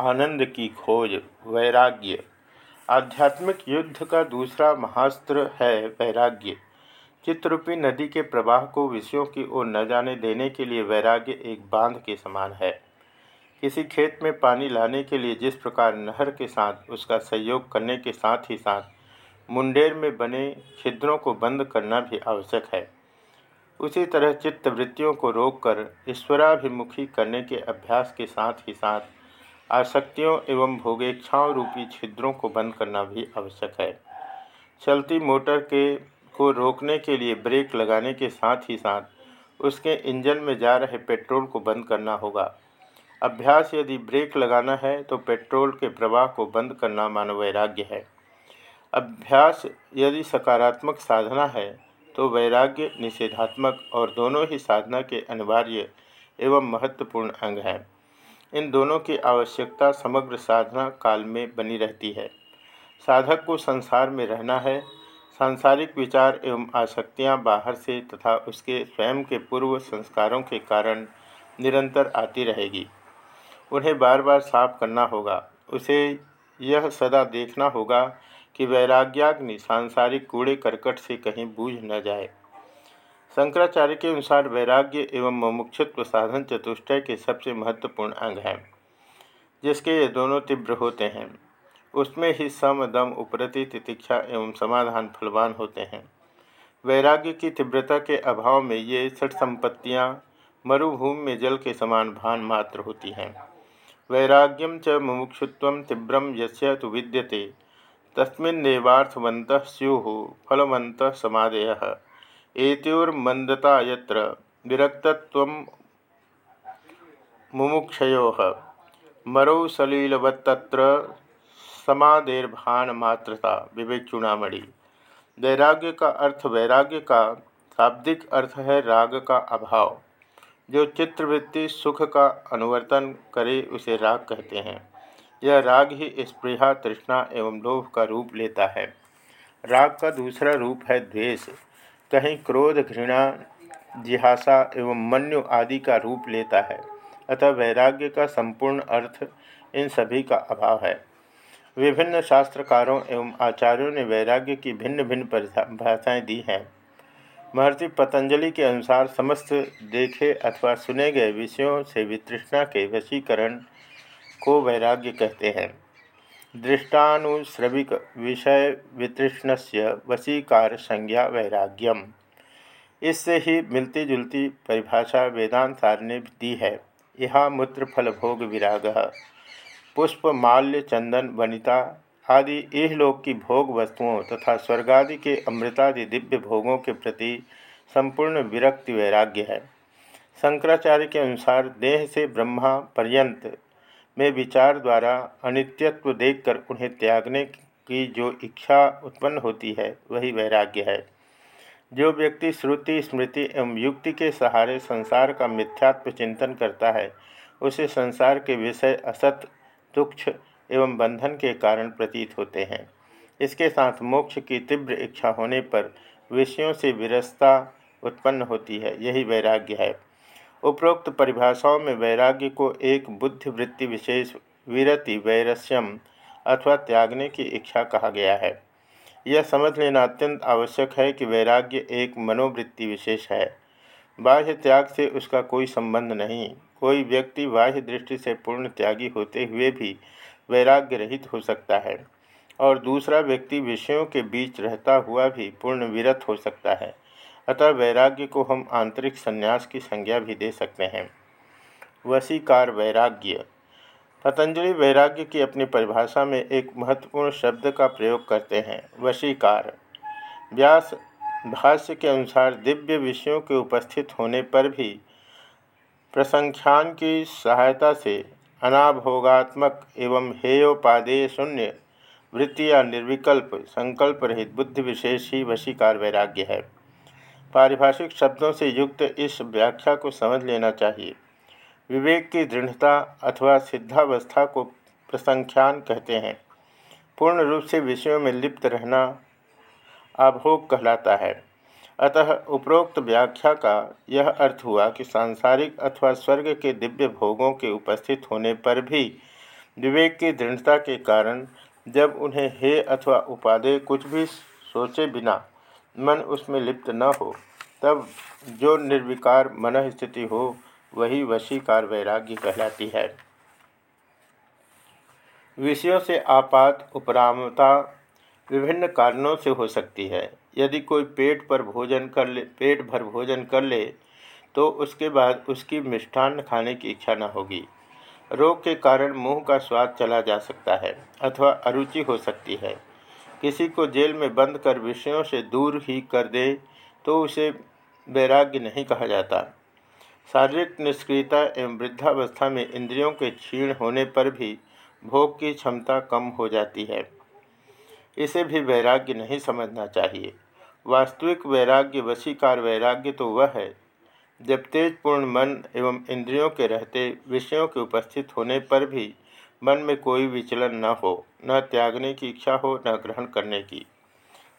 आनंद की खोज, वैराग्य। आध्यात्मिक युद्ध का दूसरा महास्त्र है वैराग्य। चित्ररूपी नदी के प्रवाह को विषयों की ओर न जाने देने के लिए वैराग्य एक बाँध के समान है। किसी खेत में पानी लाने के लिए जिस प्रकार नहर के साथ, उसका सहयोग करने के साथ ही साथ, मुंडेर में बने छिद्रों को बंद करना भी आवश्यक है। उसी तरह चित्तवृत्तियों को रोककर, ईश्वराभिमुखी करने के अभ्यास के साथ ही साथ आसक्तियों एवं भोगेक्षाओं रूपी छिद्रों को बंद करना भी आवश्यक है। चलती मोटर के, को रोकने के लिए ब्रेक लगाने के साथ ही साथ उसके इंजन में जा रहे पेट्रोल को बंद करना होगा। अभ्यास यदि ब्रेक लगाना है तो पेट्रोल के प्रवाह को बंद करना मानव वैराग्य है। अभ्यास यदि सकारात्मक साधना है तो वैराग्य, निषेधात्मक और दोनों ही साधना के अनिवार्य एवं महत्वपूर्ण अंग हैं। इन दोनों की आवश्यकता समग्र साधना काल में बनी रहती है। साधक को संसार में रहना है। सांसारिक विचार एवं आसक्तियाँ बाहर से तथा उसके स्वयं के पूर्व संस्कारों के कारण निरंतर आती रहेगी। उन्हें बार बार साफ़ करना होगा। उसे यह सदा देखना होगा कि वैराग्याग्नि सांसारिक कूड़े करकट से कहीं बूझ न जाए। शंकराचार्य के अनुसार वैराग्य एवं मुमुक्षुत्व साधन चतुष्टय के सबसे महत्वपूर्ण अंग हैं, जिसके ये दोनों तीव्र होते हैं। उसमें ही सम, दम, उपरति, तितिक्षा एवं समाधान फलवान होते हैं। वैराग्य की तीव्रता के अभाव में ये सठ संपत्तियाँ मरुभूमि में जल के समान भान मात्र होती हैं। वैराग्यम च मुमुक्षुत्व तीव्रम यस्य तो विद्यते तस्मिन्नेवार्थवंत स्यु फलवंत समाधय। एत्योर्मंदता यत्र विरक्तत्व मुमुक्षयो। मरौ सलीलवत्तत्र समादेर्भान मात्रता विवेक चूड़ामणि वैराग्य का अर्थ वैराग्य का, शाब्दिक अर्थ है राग का अभाव। जो चित्रवृत्ति सुख का अनुवर्तन करे, उसे राग कहते हैं। यह राग ही स्पृहा, तृष्णा एवं लोभ का रूप लेता है। राग का दूसरा रूप है द्वेष। कहीं क्रोध, घृणा, जिहासा एवं मन्यु आदि का रूप लेता है। अतः वैराग्य का संपूर्ण अर्थ इन सभी का अभाव है। विभिन्न शास्त्रकारों एवं आचार्यों ने वैराग्य की भिन्न भिन्न परिभाषाएँ दी हैं। महर्षि पतंजलि के अनुसार समस्त देखे अथवा सुने गए विषयों से वितृष्णा के वशीकरण को वैराग्य कहते हैं। दृष्टानुश्रविक विषय वितृष्ण से वशीकार संज्ञा वैराग्यम। इससे ही मिलती जुलती परिभाषा वेदांतार ने दी है। यहाँ मूत्र फल भोग विराग, पुष्प, माल्य, चंदन, वनिता आदि इहलोक की भोग वस्तुओं तथा स्वर्गादि के अमृतादि दिव्य भोगों के प्रति संपूर्ण विरक्ति वैराग्य है। शंकराचार्य के अनुसार देह से ब्रह्मा पर्यंत में विचार द्वारा अनित्यत्व देखकर उन्हें त्यागने की जो इच्छा उत्पन्न होती है, वही वैराग्य है। जो व्यक्ति श्रुति, स्मृति एवं युक्ति के सहारे संसार का मिथ्यात्व चिंतन करता है, उसे संसार के विषय असत तुक्ष एवं बंधन के कारण प्रतीत होते हैं। इसके साथ मोक्ष की तीव्र इच्छा होने पर विषयों से विरसता उत्पन्न होती है, यही वैराग्य है। उपरोक्त परिभाषाओं में वैराग्य को एक बुद्धिवृत्ति विशेष विरति वैरस्यम अथवा त्यागने की इच्छा कहा गया है। यह समझ लेना अत्यंत आवश्यक है कि वैराग्य एक मनोवृत्ति विशेष है। बाह्य त्याग से उसका कोई संबंध नहीं। कोई व्यक्ति बाह्य दृष्टि से पूर्ण त्यागी होते हुए भी वैराग्य रहित हो सकता है और दूसरा व्यक्ति विषयों के बीच रहता हुआ भी पूर्ण विरत हो सकता है। अतः वैराग्य को हम आंतरिक संन्यास की संज्ञा भी दे सकते हैं। वसीकार वैराग्य। पतंजलि वैराग्य की अपनी परिभाषा में एक महत्वपूर्ण शब्द का प्रयोग करते हैं वशीकार व्यास भाष्य के अनुसार दिव्य विषयों के उपस्थित होने पर भी प्रसंख्यान की सहायता से अनाभोगात्मक एवं हेयोपादेय शून्य, वृत्ति या निर्विकल्प, संकल्प रहित बुद्धि विशेष ही वशीकार वैराग्य है। पारिभाषिक शब्दों से युक्त इस व्याख्या को समझ लेना चाहिए। विवेक की दृढ़ता अथवा सिद्धावस्था को प्रसंख्यान कहते हैं। पूर्ण रूप से विषयों में लिप्त रहना आभोग कहलाता है। अतः उपरोक्त व्याख्या का यह अर्थ हुआ कि सांसारिक अथवा स्वर्ग के दिव्य भोगों के उपस्थित होने पर भी विवेक की दृढ़ता के कारण जब उन्हें हे अथवा उपादेय कुछ भी सोचे बिना मन उसमें लिप्त न हो, तब जो निर्विकार मन स्थिति हो, वही वशीकार वैराग्य कहलाती है। विषयों से आपात, उपरामता विभिन्न कारणों से हो सकती है। यदि कोई पेट पर भोजन कर ले, पेट भर भोजन कर ले तो उसके बाद उसकी मिष्ठान्न खाने की इच्छा न होगी। रोग के कारण मुँह का स्वाद चला जा सकता है, अथवा अरुचि हो सकती है। किसी को जेल में बंद कर विषयों से दूर ही कर दे तो उसे वैराग्य नहीं कहा जाता। शारीरिक निष्क्रियता एवं वृद्धावस्था में इंद्रियों के क्षीण होने पर भी भोग की क्षमता कम हो जाती है। इसे भी वैराग्य नहीं समझना चाहिए। वास्तविक वैराग्य, वशीकार वैराग्य तो वह है, जब तेजपूर्ण मन एवं इंद्रियों के रहते विषयों के उपस्थित होने पर भी मन में कोई विचलन न हो, न त्यागने की इच्छा हो, न ग्रहण करने की।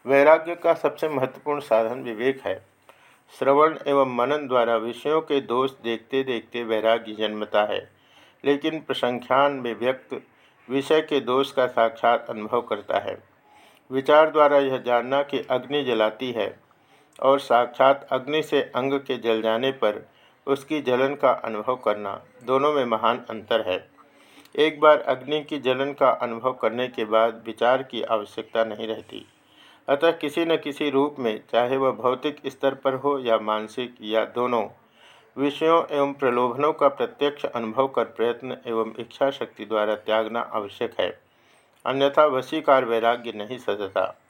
वैराग्य का सबसे महत्वपूर्ण साधन विवेक है। श्रवण एवं मनन द्वारा विषयों के दोष देखते देखते वैराग्य जन्मता है, लेकिन प्रसंख्यान में व्यक्त विषय के दोष का साक्षात अनुभव करता है। विचार द्वारा यह जानना कि अग्नि जलाती है और साक्षात अग्नि से अंग के जल जाने पर उसकी जलन का अनुभव करना दोनों में महान अंतर है। एक बार अग्नि की जलन का अनुभव करने के बाद विचार की आवश्यकता नहीं रहती। अतः किसी न किसी रूप में, चाहे वह भौतिक स्तर पर हो या मानसिक या दोनों, विषयों एवं प्रलोभनों का प्रत्यक्ष अनुभव कर प्रयत्न एवं इच्छा शक्ति द्वारा त्यागना आवश्यक है। अन्यथा वशीकार वैराग्य नहीं सजता।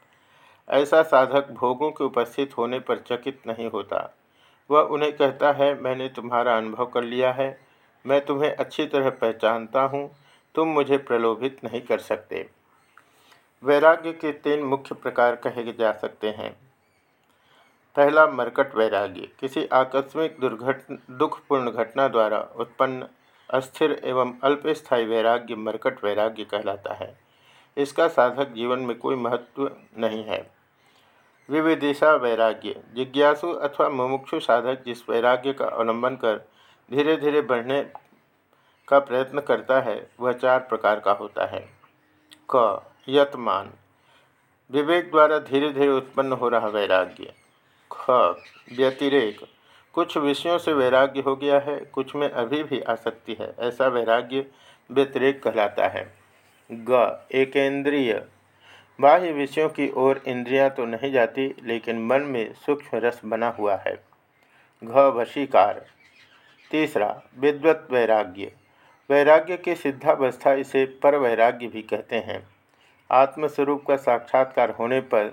ऐसा साधक भोगों के उपस्थित होने पर चकित नहीं होता। वह उन्हें कहता है, मैंने तुम्हारा अनुभव कर लिया है। मैं तुम्हें अच्छी तरह पहचानता हूँ, तुम मुझे प्रलोभित नहीं कर सकते। वैराग्य के तीन मुख्य प्रकार कहे जा सकते हैं। पहला, मरकट वैराग्य, किसी आकस्मिक दुर्घट, दुखपूर्ण घटना द्वारा उत्पन्न, अस्थिर एवं अल्पस्थायी वैराग्य मरकट वैराग्य कहलाता है। इसका साधक जीवन में कोई महत्व नहीं है। विविदिशा वैराग्य, जिज्ञासु अथवा मुमुक्षु साधक जिस वैराग्य का अवलंबन कर धीरे धीरे बढ़ने का प्रयत्न करता है, वह चार प्रकार का होता है। क, यतमान। विवेक द्वारा धीरे धीरे उत्पन्न हो रहा वैराग्य। ख, व्यतिरेक। कुछ विषयों से वैराग्य हो गया है, कुछ में अभी भी आसक्ति है, ऐसा वैराग्य व्यतिरेक कहलाता है। ग, एकेंद्रिय। बाह्य विषयों की ओर इंद्रियाँ तो नहीं जाती, लेकिन मन में सूक्ष्म रस बना हुआ है। घ, वशीकार। तीसरा, विद्वत वैराग्य। वैराग्य की सिद्धावस्था इसे पर वैराग्य भी कहते हैं। आत्मस्वरूप का साक्षात्कार होने पर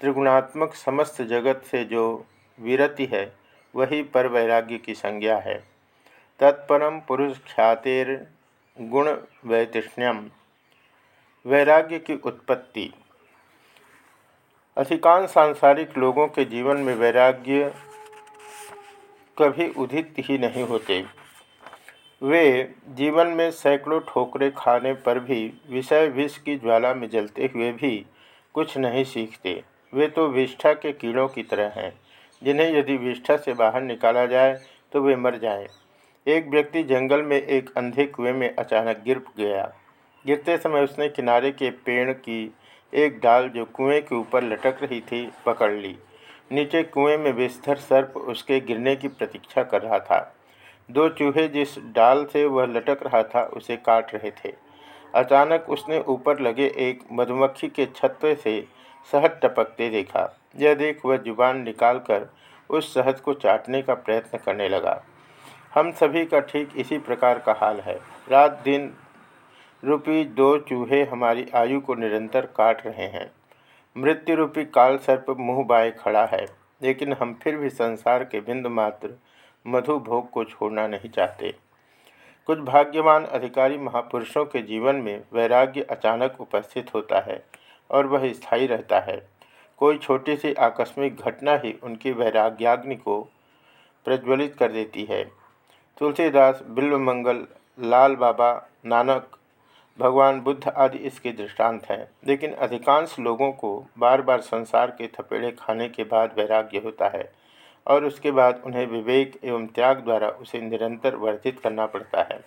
त्रिगुणात्मक समस्त जगत से जो विरति है, वही पर वैराग्य की संज्ञा है। तत्परम पुरुष ख्यातिर गुण वैतृष्ण्यम। वैराग्य की उत्पत्ति। अधिकांश सांसारिक लोगों के जीवन में वैराग्य कभी उदित ही नहीं होते। वे जीवन में सैकड़ों ठोकरे खाने पर भी विषय विष की ज्वाला में जलते हुए भी कुछ नहीं सीखते। वे तो विष्ठा के कीड़ों की तरह हैं, जिन्हें यदि विष्ठा से बाहर निकाला जाए तो वे मर जाएँ। एक व्यक्ति जंगल में एक अंधे कुएँ में अचानक गिर गया। गिरते समय उसने किनारे के पेड़ की एक डाल जो कुएँ के ऊपर लटक रही थी, पकड़ ली। नीचे कुएँ में विस्तर सर्प उसके गिरने की प्रतीक्षा कर रहा था। दो चूहे जिस डाल से वह लटक रहा था, उसे काट रहे थे। अचानक उसने ऊपर लगे एक मधुमक्खी के छत्ते से शहद टपकते देखा। यह देख वह ज़ुबान निकालकर उस शहद को चाटने का प्रयत्न करने लगा। हम सभी का ठीक इसी प्रकार का हाल है। रात दिन रूपी दो चूहे हमारी आयु को निरंतर काट रहे हैं। मृत्यु रूपी काल सर्प मुँह बाए खड़ा है, लेकिन हम फिर भी संसार के बिंदु मात्र मधु भोग को छोड़ना नहीं चाहते। कुछ भाग्यवान अधिकारी महापुरुषों के जीवन में वैराग्य अचानक उपस्थित होता है और वह स्थायी रहता है। कोई छोटी सी आकस्मिक घटना ही उनकी वैराग्याग्नि को प्रज्वलित कर देती है। तुलसीदास, बिल्वमंगल, लाल बाबा, नानक भगवान बुद्ध आदि इसके दृष्टांत हैं। लेकिन अधिकांश लोगों को बार बार संसार के थपेड़े खाने के बाद वैराग्य होता है और उसके बाद उन्हें विवेक एवं त्याग द्वारा उसे निरंतर वर्धित करना पड़ता है।